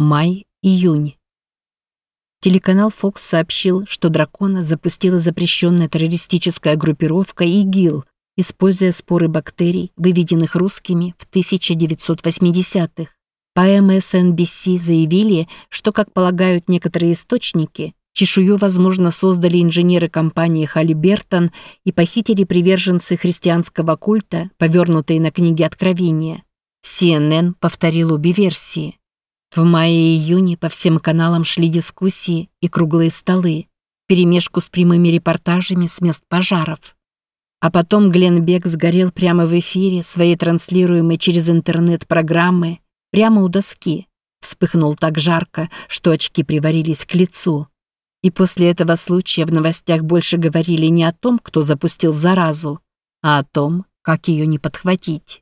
Май-июнь. Телеканал Fox сообщил, что «Дракона» запустила запрещенная террористическая группировка ИГИЛ, используя споры бактерий, выведенных русскими в 1980-х. По MSNBC заявили, что, как полагают некоторые источники, чешую, возможно, создали инженеры компании Халибертон и похитили приверженцы христианского культа, повернутые на книги Откровения. CNN повторил обе версии. В мае и июне по всем каналам шли дискуссии и круглые столы, перемешку с прямыми репортажами с мест пожаров. А потом Глен Бек сгорел прямо в эфире своей транслируемой через интернет программы прямо у доски. Вспыхнул так жарко, что очки приварились к лицу. И после этого случая в новостях больше говорили не о том, кто запустил заразу, а о том, как ее не подхватить.